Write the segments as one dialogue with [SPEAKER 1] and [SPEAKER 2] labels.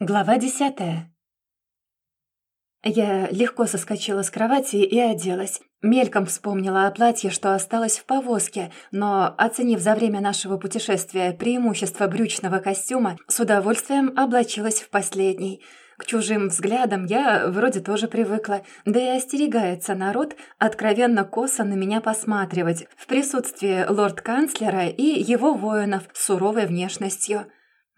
[SPEAKER 1] Глава десятая. Я легко соскочила с кровати и оделась. Мельком вспомнила о платье, что осталось в повозке, но, оценив за время нашего путешествия преимущество брючного костюма, с удовольствием облачилась в последний. К чужим взглядам я вроде тоже привыкла, да и остерегается народ откровенно косо на меня посматривать в присутствии лорд-канцлера и его воинов с суровой внешностью.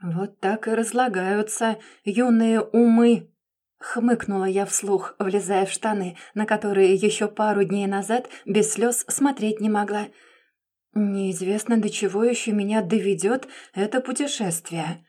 [SPEAKER 1] «Вот так и разлагаются юные умы», — хмыкнула я вслух, влезая в штаны, на которые еще пару дней назад без слез смотреть не могла. «Неизвестно, до чего еще меня доведет это путешествие».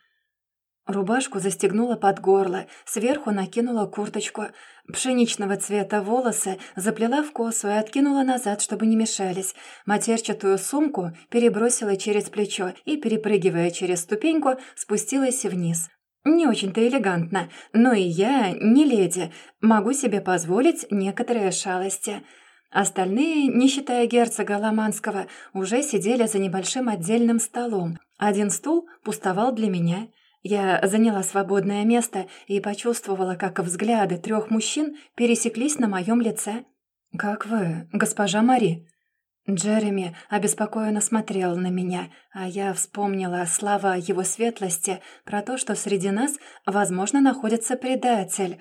[SPEAKER 1] Рубашку застегнула под горло, сверху накинула курточку. Пшеничного цвета волосы заплела в косу и откинула назад, чтобы не мешались. Матерчатую сумку перебросила через плечо и, перепрыгивая через ступеньку, спустилась вниз. Не очень-то элегантно, но и я не леди, могу себе позволить некоторые шалости. Остальные, не считая герцога Ломанского, уже сидели за небольшим отдельным столом. Один стул пустовал для меня — я заняла свободное место и почувствовала, как взгляды трех мужчин пересеклись на моем лице. «Как вы, госпожа Мари?» Джереми обеспокоенно смотрел на меня, а я вспомнила слова его светлости про то, что среди нас, возможно, находится предатель.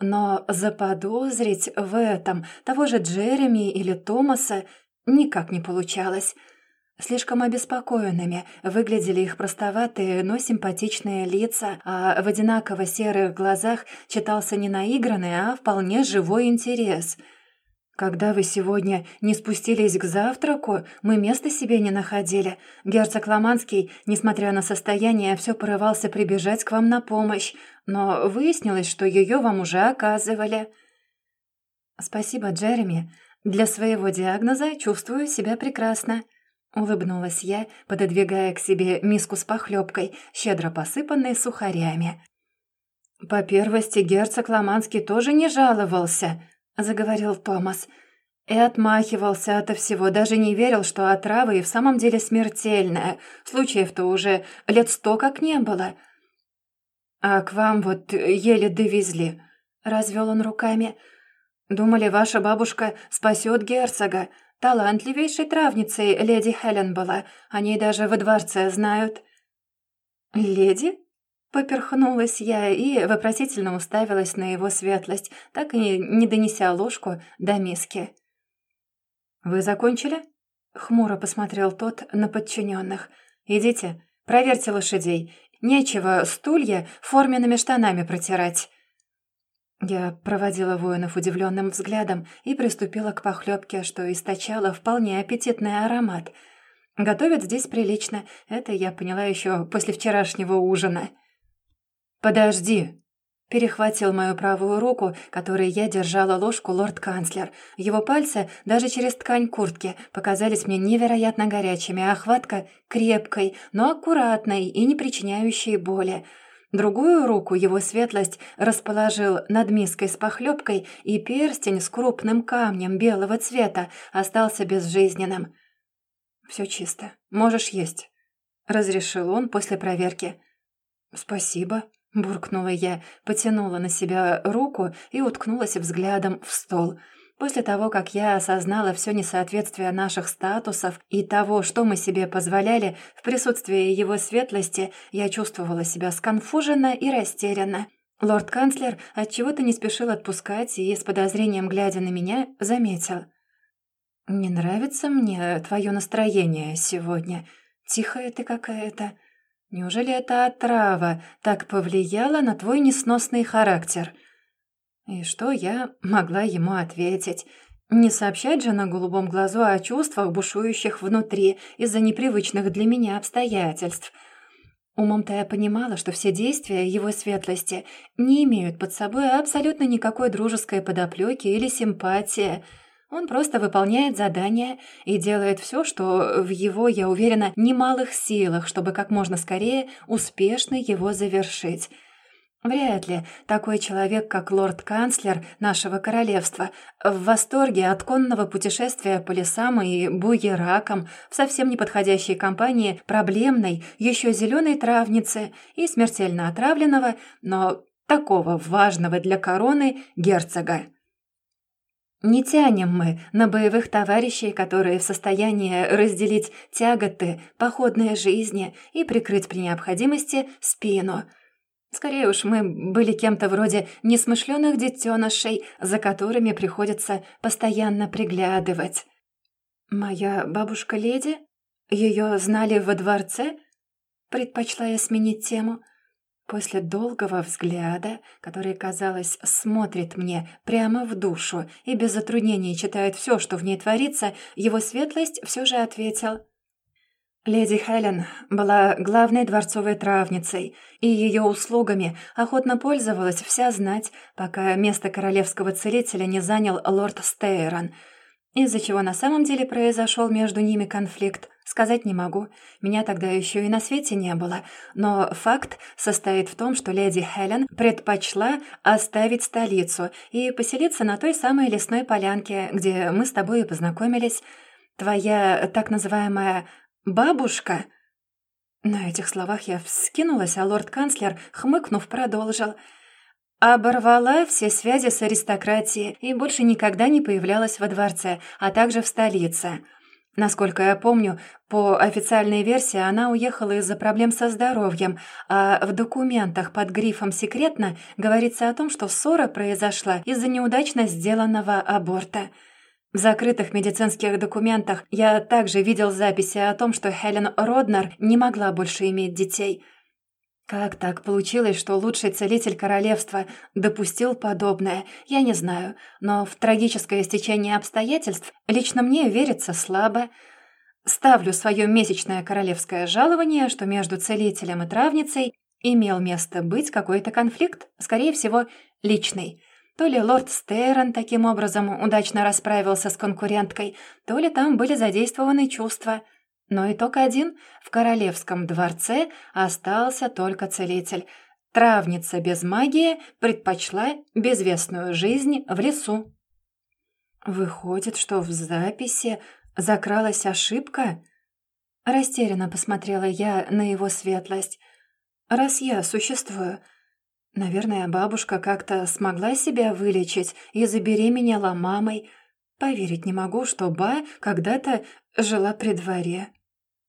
[SPEAKER 1] Но заподозрить в этом того же Джереми или Томаса никак не получалось — Слишком обеспокоенными выглядели их простоватые, но симпатичные лица, а в одинаково серых глазах читался не наигранный, а вполне живой интерес. «Когда вы сегодня не спустились к завтраку, мы места себе не находили. Герцог Ломанский, несмотря на состояние, все порывался прибежать к вам на помощь, но выяснилось, что ее вам уже оказывали». «Спасибо, Джереми. Для своего диагноза чувствую себя прекрасно», Улыбнулась я, пододвигая к себе миску с похлебкой, щедро посыпанной сухарями. «По первости герцог Ломанский тоже не жаловался», — заговорил Томас. «И отмахивался ото всего, даже не верил, что отрава и в самом деле смертельная. Случаев-то уже лет сто как не было». «А к вам вот еле довезли», — развел он руками. «Думали, ваша бабушка спасет герцога, Талантливейшей травницей леди Хелен была, о ней даже во дворце знают». «Леди?» Поперхнулась я и вопросительно уставилась на его светлость, так и не донеся ложку до миски. «Вы закончили?» — хмуро посмотрел тот на подчиненных. «Идите, проверьте лошадей. Нечего стулья форменными штанами протирать». Я проводила воинов удивленным взглядом и приступила к похлебке, что источало вполне аппетитный аромат. Готовят здесь прилично, это я поняла еще после вчерашнего ужина. «Подожди!» Перехватил мою правую руку, которой я держала ложку лорд-канцлер. Его пальцы, даже через ткань куртки, показались мне невероятно горячими, а хватка крепкой, но аккуратной и не причиняющей боли. Другую руку его светлость расположил над миской с похлебкой, и перстень с крупным камнем белого цвета остался безжизненным. «Все чисто. Можешь есть», — разрешил он после проверки. «Спасибо», — буркнула я, потянула на себя руку и уткнулась взглядом в стол — После того, как я осознала все несоответствие наших статусов и того, что мы себе позволяли, в присутствии его светлости я чувствовала себя сконфуженно и растерянно. Лорд-канцлер отчего-то не спешил отпускать и, с подозрением глядя на меня, заметил. «Не нравится мне твое настроение сегодня. Тихая ты какая-то. Неужели эта отрава так повлияла на твой несносный характер?» И что я могла ему ответить? Не сообщать же на голубом глазу о чувствах, бушующих внутри из-за непривычных для меня обстоятельств. Умом-то я понимала, что все действия его светлости не имеют под собой абсолютно никакой дружеской подоплеки или симпатии. Он просто выполняет задание и делает все, что в его, я уверена, немалых силах, чтобы как можно скорее успешно его завершить. Вряд ли такой человек, как лорд-канцлер нашего королевства, в восторге от конного путешествия по лесам и буеракам в совсем неподходящей компании проблемной, еще зеленой травницы и смертельно отравленного, но такого важного для короны герцога. Не тянем мы на боевых товарищей, которые в состоянии разделить тяготы походной жизни и прикрыть при необходимости спину – Скорее уж, мы были кем-то вроде несмышленых детенышей, за которыми приходится постоянно приглядывать. «Моя бабушка-леди? Ее знали во дворце?» Предпочла я сменить тему. После долгого взгляда, который, казалось, смотрит мне прямо в душу и без затруднений читает все, что в ней творится, его светлость все же ответил — Леди Хелен была главной дворцовой травницей, и ее услугами охотно пользовалась вся знать, пока место королевского целителя не занял лорд Стейрон, из-за чего на самом деле произошел между ними конфликт, сказать не могу. Меня тогда еще и на свете не было, но факт состоит в том, что леди Хелен предпочла оставить столицу и поселиться на той самой лесной полянке, где мы с тобой и познакомились. Твоя так называемая «Бабушка!» На этих словах я вскинулась, а лорд-канцлер, хмыкнув, продолжил. Оборвала все связи с аристократией и больше никогда не появлялась во дворце, а также в столице. Насколько я помню, по официальной версии она уехала из-за проблем со здоровьем, а в документах под грифом «секретно» говорится о том, что ссора произошла из-за неудачно сделанного аборта – в закрытых медицинских документах я также видел записи о том, что Хелен Роднер не могла больше иметь детей. Как так получилось, что лучший целитель королевства допустил подобное, я не знаю, но в трагическое стечение обстоятельств лично мне верится слабо. Ставлю свое месячное королевское жалование, что между целителем и травницей имел место быть какой-то конфликт, скорее всего, личный – то ли лорд Стерн таким образом удачно расправился с конкуренткой, то ли там были задействованы чувства. Но итог один — в королевском дворце остался только целитель. Травница без магии предпочла безвестную жизнь в лесу. «Выходит, что в записи закралась ошибка?» Растерянно посмотрела я на его светлость. «Раз я существую, Наверное, бабушка как-то смогла себя вылечить и забеременела мамой. Поверить не могу, что Ба когда-то жила при дворе.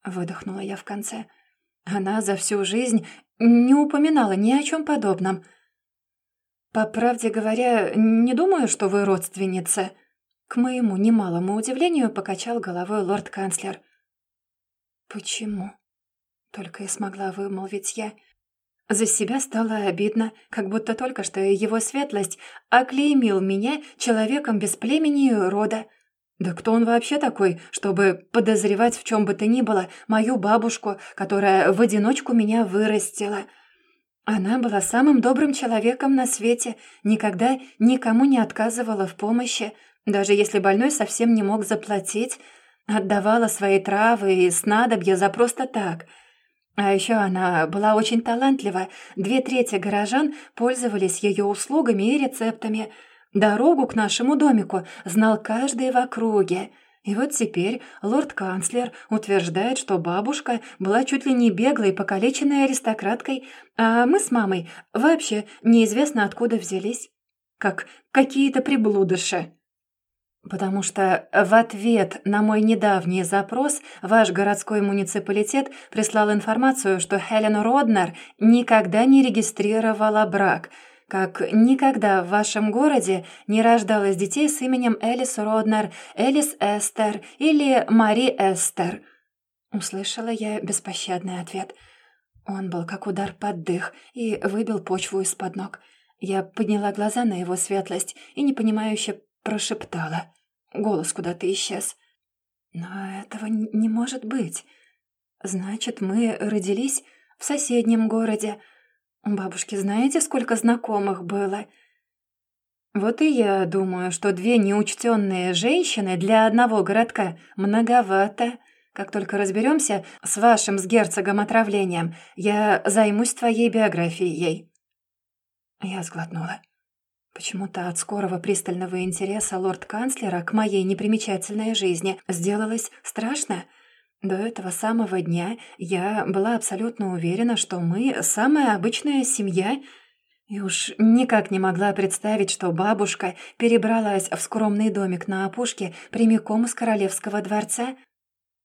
[SPEAKER 1] Выдохнула я в конце. Она за всю жизнь не упоминала ни о чем подобном. По правде говоря, не думаю, что вы родственница. К моему немалому удивлению покачал головой лорд-канцлер. «Почему?» — только и смогла вымолвить я. За себя стало обидно, как будто только что его светлость оклеймил меня человеком без племени и рода. Да кто он вообще такой, чтобы подозревать в чем бы то ни было мою бабушку, которая в одиночку меня вырастила? Она была самым добрым человеком на свете, никогда никому не отказывала в помощи, даже если больной совсем не мог заплатить, отдавала свои травы и снадобья за просто так — а еще она была очень талантлива. Две трети горожан пользовались ее услугами и рецептами. Дорогу к нашему домику знал каждый в округе. И вот теперь лорд-канцлер утверждает, что бабушка была чуть ли не беглой, покалеченной аристократкой, а мы с мамой вообще неизвестно откуда взялись. Как какие-то приблудыши потому что в ответ на мой недавний запрос ваш городской муниципалитет прислал информацию, что Хелен Роднер никогда не регистрировала брак, как никогда в вашем городе не рождалось детей с именем Элис Роднер, Элис Эстер или Мари Эстер. Услышала я беспощадный ответ. Он был как удар под дых и выбил почву из-под ног. Я подняла глаза на его светлость и непонимающе прошептала. Голос куда-то исчез. Но этого не может быть. Значит, мы родились в соседнем городе. У бабушки знаете, сколько знакомых было? Вот и я думаю, что две неучтенные женщины для одного городка многовато. Как только разберемся с вашим с герцогом отравлением, я займусь твоей биографией. Я сглотнула. Почему-то от скорого пристального интереса лорд-канцлера к моей непримечательной жизни сделалось страшно. До этого самого дня я была абсолютно уверена, что мы самая обычная семья, и уж никак не могла представить, что бабушка перебралась в скромный домик на опушке прямиком из королевского дворца.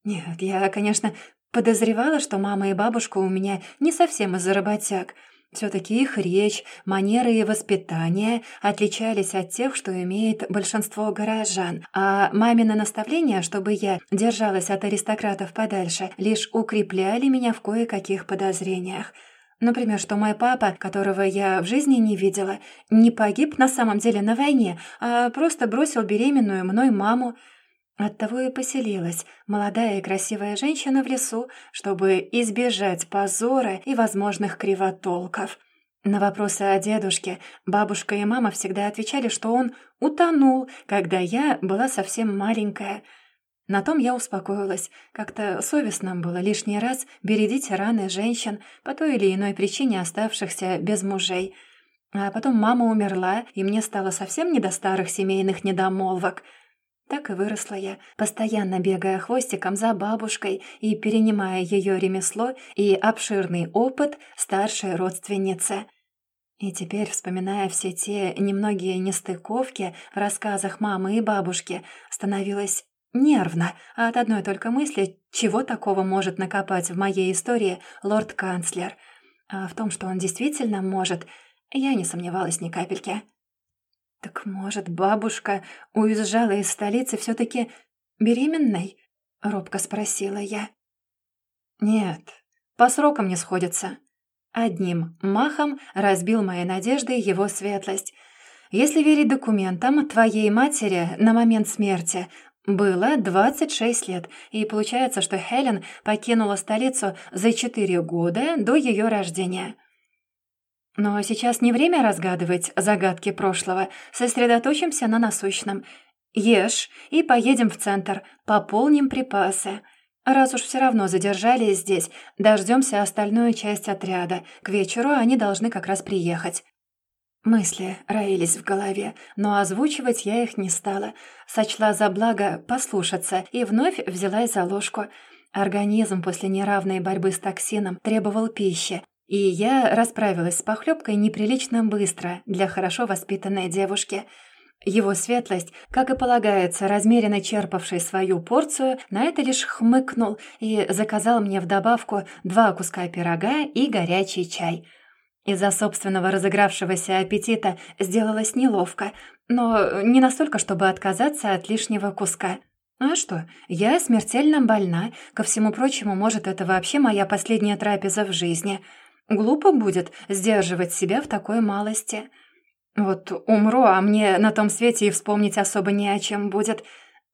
[SPEAKER 1] Нет, я, конечно, подозревала, что мама и бабушка у меня не совсем из-за работяг — все-таки их речь, манеры и воспитание отличались от тех, что имеет большинство горожан, а мамины наставления, чтобы я держалась от аристократов подальше, лишь укрепляли меня в кое-каких подозрениях. Например, что мой папа, которого я в жизни не видела, не погиб на самом деле на войне, а просто бросил беременную мной маму, Оттого и поселилась молодая и красивая женщина в лесу, чтобы избежать позора и возможных кривотолков. На вопросы о дедушке бабушка и мама всегда отвечали, что он утонул, когда я была совсем маленькая. На том я успокоилась. Как-то совестно было лишний раз бередить раны женщин, по той или иной причине оставшихся без мужей. А потом мама умерла, и мне стало совсем не до старых семейных недомолвок — так и выросла я, постоянно бегая хвостиком за бабушкой и перенимая ее ремесло и обширный опыт старшей родственницы. И теперь, вспоминая все те немногие нестыковки в рассказах мамы и бабушки, становилось нервно от одной только мысли, чего такого может накопать в моей истории лорд-канцлер. А в том, что он действительно может, я не сомневалась ни капельки. «Так, может, бабушка уезжала из столицы все-таки беременной?» — робко спросила я. «Нет, по срокам не сходится». Одним махом разбил мои надежды его светлость. Если верить документам, твоей матери на момент смерти было 26 лет, и получается, что Хелен покинула столицу за 4 года до ее рождения. Но сейчас не время разгадывать загадки прошлого. Сосредоточимся на насущном. Ешь и поедем в центр, пополним припасы. Раз уж все равно задержались здесь, дождемся остальную часть отряда. К вечеру они должны как раз приехать. Мысли роились в голове, но озвучивать я их не стала. Сочла за благо послушаться и вновь взялась за ложку. Организм после неравной борьбы с токсином требовал пищи, и я расправилась с похлебкой неприлично быстро для хорошо воспитанной девушки. Его светлость, как и полагается, размеренно черпавший свою порцию, на это лишь хмыкнул и заказал мне в добавку два куска пирога и горячий чай. Из-за собственного разыгравшегося аппетита сделалось неловко, но не настолько, чтобы отказаться от лишнего куска. «А что, я смертельно больна. Ко всему прочему, может, это вообще моя последняя трапеза в жизни». Глупо будет сдерживать себя в такой малости. Вот умру, а мне на том свете и вспомнить особо не о чем будет.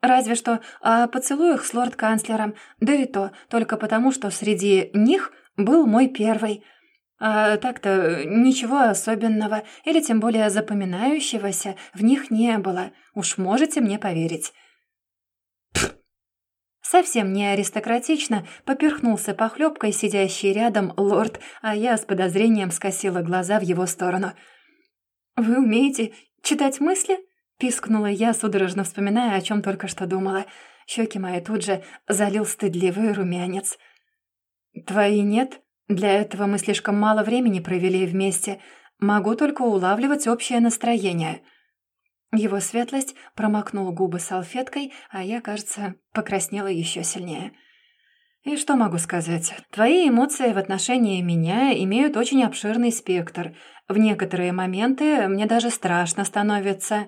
[SPEAKER 1] Разве что о поцелуях с лорд-канцлером, да и то только потому, что среди них был мой первый. А так-то ничего особенного или тем более запоминающегося в них не было, уж можете мне поверить. Совсем не аристократично поперхнулся похлебкой сидящий рядом лорд, а я с подозрением скосила глаза в его сторону. «Вы умеете читать мысли?» — пискнула я, судорожно вспоминая, о чем только что думала. Щеки мои тут же залил стыдливый румянец. «Твои нет? Для этого мы слишком мало времени провели вместе. Могу только улавливать общее настроение». Его светлость промокнул губы салфеткой, а я, кажется, покраснела еще сильнее. «И что могу сказать? Твои эмоции в отношении меня имеют очень обширный спектр. В некоторые моменты мне даже страшно становится».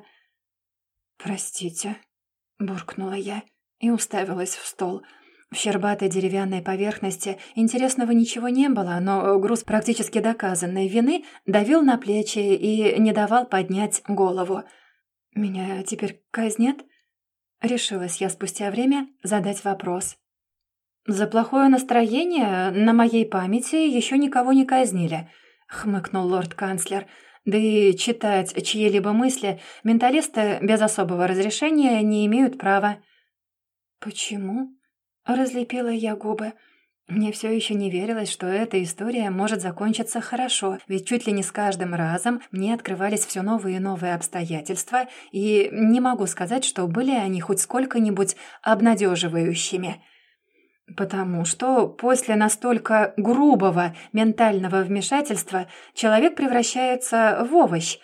[SPEAKER 1] «Простите», — буркнула я и уставилась в стол. В щербатой деревянной поверхности интересного ничего не было, но груз практически доказанной вины давил на плечи и не давал поднять голову. «Меня теперь казнят?» Решилась я спустя время задать вопрос. «За плохое настроение на моей памяти еще никого не казнили», — хмыкнул лорд-канцлер. «Да и читать чьи-либо мысли менталисты без особого разрешения не имеют права». «Почему?» — разлепила я губы. Мне все еще не верилось, что эта история может закончиться хорошо, ведь чуть ли не с каждым разом мне открывались все новые и новые обстоятельства, и не могу сказать, что были они хоть сколько-нибудь обнадеживающими. Потому что после настолько грубого ментального вмешательства человек превращается в овощ.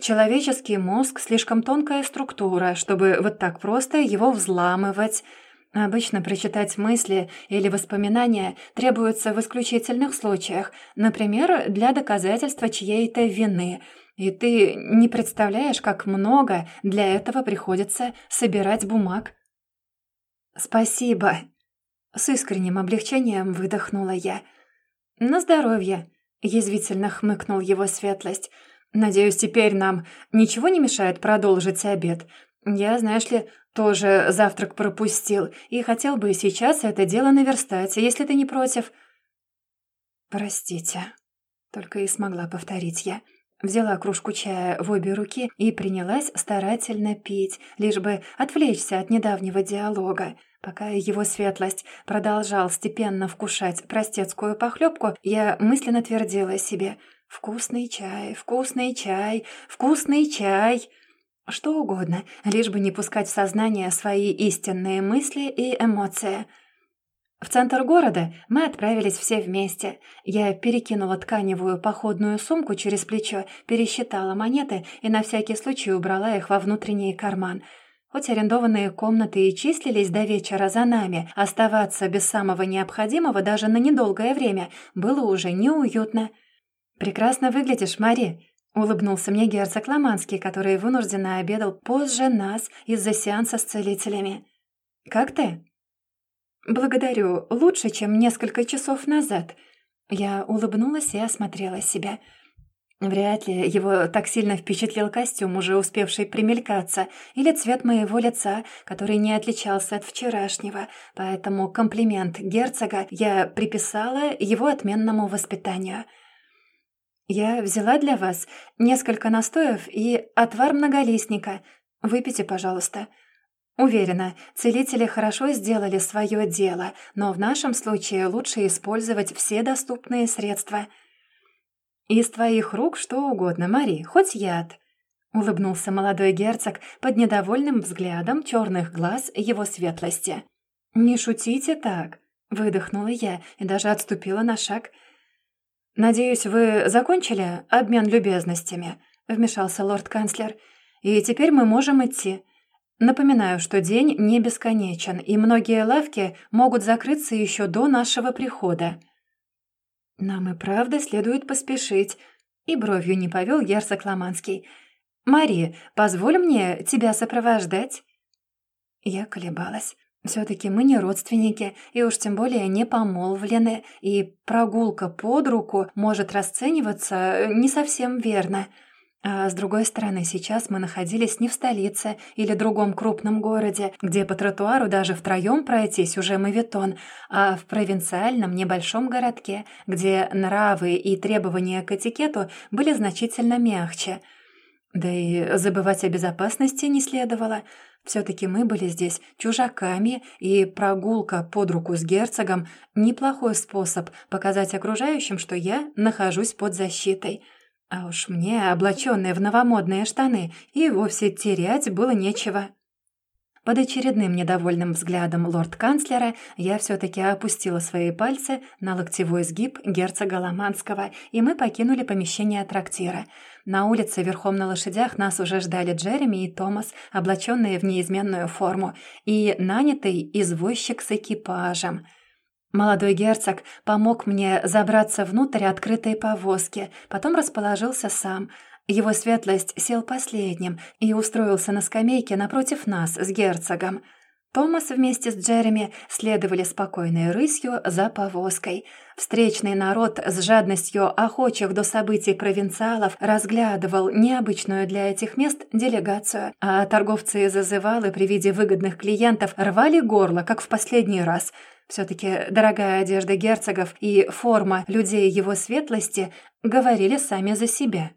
[SPEAKER 1] Человеческий мозг — слишком тонкая структура, чтобы вот так просто его взламывать — Обычно прочитать мысли или воспоминания требуется в исключительных случаях, например, для доказательства чьей-то вины, и ты не представляешь, как много для этого приходится собирать бумаг. «Спасибо!» — с искренним облегчением выдохнула я. «На здоровье!» — язвительно хмыкнул его светлость. «Надеюсь, теперь нам ничего не мешает продолжить обед. Я, знаешь ли, тоже завтрак пропустил и хотел бы сейчас это дело наверстать, если ты не против». «Простите», — только и смогла повторить я. Взяла кружку чая в обе руки и принялась старательно пить, лишь бы отвлечься от недавнего диалога. Пока его светлость продолжал степенно вкушать простецкую похлебку, я мысленно твердила себе «Вкусный чай, вкусный чай, вкусный чай!» Что угодно, лишь бы не пускать в сознание свои истинные мысли и эмоции. В центр города мы отправились все вместе. Я перекинула тканевую походную сумку через плечо, пересчитала монеты и на всякий случай убрала их во внутренний карман. Хоть арендованные комнаты и числились до вечера за нами, оставаться без самого необходимого даже на недолгое время было уже неуютно. «Прекрасно выглядишь, Мари», Улыбнулся мне герцог Ломанский, который вынужденно обедал позже нас из-за сеанса с целителями. «Как ты?» «Благодарю. Лучше, чем несколько часов назад». Я улыбнулась и осмотрела себя. Вряд ли его так сильно впечатлил костюм, уже успевший примелькаться, или цвет моего лица, который не отличался от вчерашнего, поэтому комплимент герцога я приписала его отменному воспитанию — «Я взяла для вас несколько настоев и отвар многолистника. Выпейте, пожалуйста». Уверена, целители хорошо сделали свое дело, но в нашем случае лучше использовать все доступные средства. «Из твоих рук что угодно, Мари, хоть яд», — улыбнулся молодой герцог под недовольным взглядом черных глаз его светлости. «Не шутите так», — выдохнула я и даже отступила на шаг — «Надеюсь, вы закончили обмен любезностями?» — вмешался лорд-канцлер. «И теперь мы можем идти. Напоминаю, что день не бесконечен, и многие лавки могут закрыться еще до нашего прихода». «Нам и правда следует поспешить», — и бровью не повел герцог Ломанский. «Мари, позволь мне тебя сопровождать?» Я колебалась. Все-таки мы не родственники, и уж тем более не помолвлены, и прогулка под руку может расцениваться э, не совсем верно. А с другой стороны, сейчас мы находились не в столице или другом крупном городе, где по тротуару даже втроем пройтись уже мавитон, а в провинциальном небольшом городке, где нравы и требования к этикету были значительно мягче. Да и забывать о безопасности не следовало — все-таки мы были здесь чужаками, и прогулка под руку с герцогом — неплохой способ показать окружающим, что я нахожусь под защитой. А уж мне, облаченные в новомодные штаны, и вовсе терять было нечего. Под очередным недовольным взглядом лорд-канцлера я все-таки опустила свои пальцы на локтевой сгиб герцога Ломанского, и мы покинули помещение трактира. На улице верхом на лошадях нас уже ждали Джереми и Томас, облаченные в неизменную форму, и нанятый извозчик с экипажем — Молодой герцог помог мне забраться внутрь открытой повозки, потом расположился сам, его светлость сел последним и устроился на скамейке напротив нас с герцогом. Томас вместе с Джереми следовали спокойной рысью за повозкой. Встречный народ с жадностью охочих до событий провинциалов разглядывал необычную для этих мест делегацию, а торговцы и зазывалы при виде выгодных клиентов рвали горло, как в последний раз. Все-таки дорогая одежда герцогов и форма людей его светлости говорили сами за себя.